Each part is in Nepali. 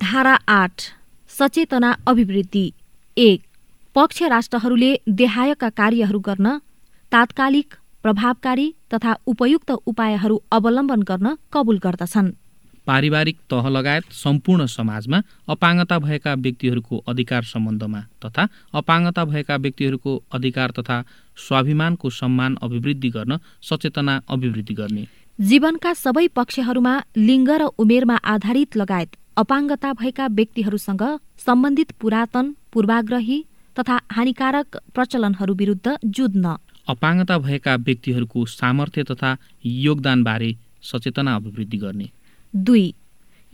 धारा आठ सचेतना अभिवृद्धि। एक पक्ष राष्ट्रहरूले देहायका कार्यहरू गर्न तात्कालिक प्रभावकारी तथा उपयुक्त उपायहरू अवलम्बन गर्न कबुल गर्दछन्। पारिवारिक तह लगायत सम्पूर्ण समाजमा अपाङ्गता भएका व्यक्तिहरूको अधिकार सम्बन्धमा तथा अपाङ्गता भएका व्यक्तिहरूको अधिकार तथा स्वाभिमानको सम्मान अभिवृद्धि गर्न सचेतना अभिवृद्धि गर्ने। जीवनका सबै पक्षहरूमा लिङ्ग र उमेरमा आधारित लगायत अपाङ्गता भएका व्यक्तिहरूसँग सम्बन्धित पुरातन पूर्वाग्रही तथा हानिकारक प्रचलनहरू विरुद्ध जुझ्न। अपाङ्गता भएका व्यक्तिहरूको सामर्थ्य तथा योगदानबारे सचेतना अभिवृद्धि गर्ने। दुई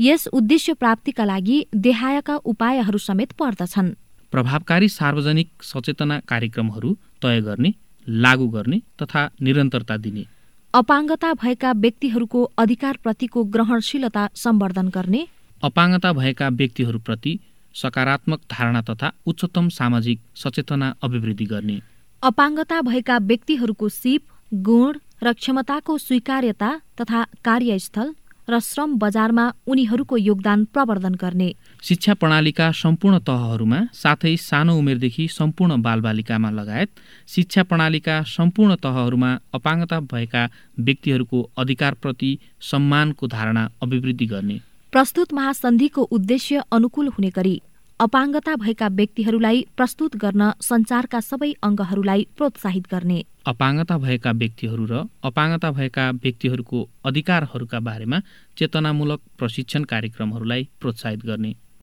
यस उद्देश्य प्राप्तिका लागि देहायका उपायहरू समेत पर्दछन्। प्रभावकारी सार्वजनिक सचेतना कार्यक्रमहरू तय गर्ने लागू गर्ने तथा निरन्तरता दिने। अपाङ्गता भएका व्यक्तिहरूको अधिकारप्रतिको ग्रहणशीलता सम्वर्धन गर्ने। अपाङ्गता भएका व्यक्तिहरूप्रति सकारात्मक धारणा तथा उच्चतम सामाजिक सचेतना अभिवृद्धि गर्ने। अपाङ्गता भएका व्यक्तिहरूको सिप गुण र क्षमताको स्वीकार्यता तथा कार्यस्थल र श्रम बजारमा उनीहरूको योगदान प्रवर्धन गर्ने। शिक्षा प्रणालीका सम्पूर्ण तहहरूमा साथै सानो उमेरदेखि सम्पूर्ण बालबालिकामा लगायत शिक्षा प्रणालीका सम्पूर्ण तहहरूमा अपाङ्गता भएका व्यक्तिहरूको अधिकारप्रति सम्मानको धारणा अभिवृद्धि गर्ने। प्रस्तुत महासन्धिको उद्देश्य अनुकूल हुने गरी अपाङ्गता भएका व्यक्तिहरूलाई प्रस्तुत गर्न सञ्चारका सबै अङ्गहरूलाई प्रोत्साहित गर्ने। अपाङ्गता भएका व्यक्तिहरू र अपाङ्गता भएका व्यक्तिहरूको अधिकारहरूका बारेमा चेतनामूलक प्रशिक्षण कार्यक्रमहरूलाई प्रोत्साहित गर्ने।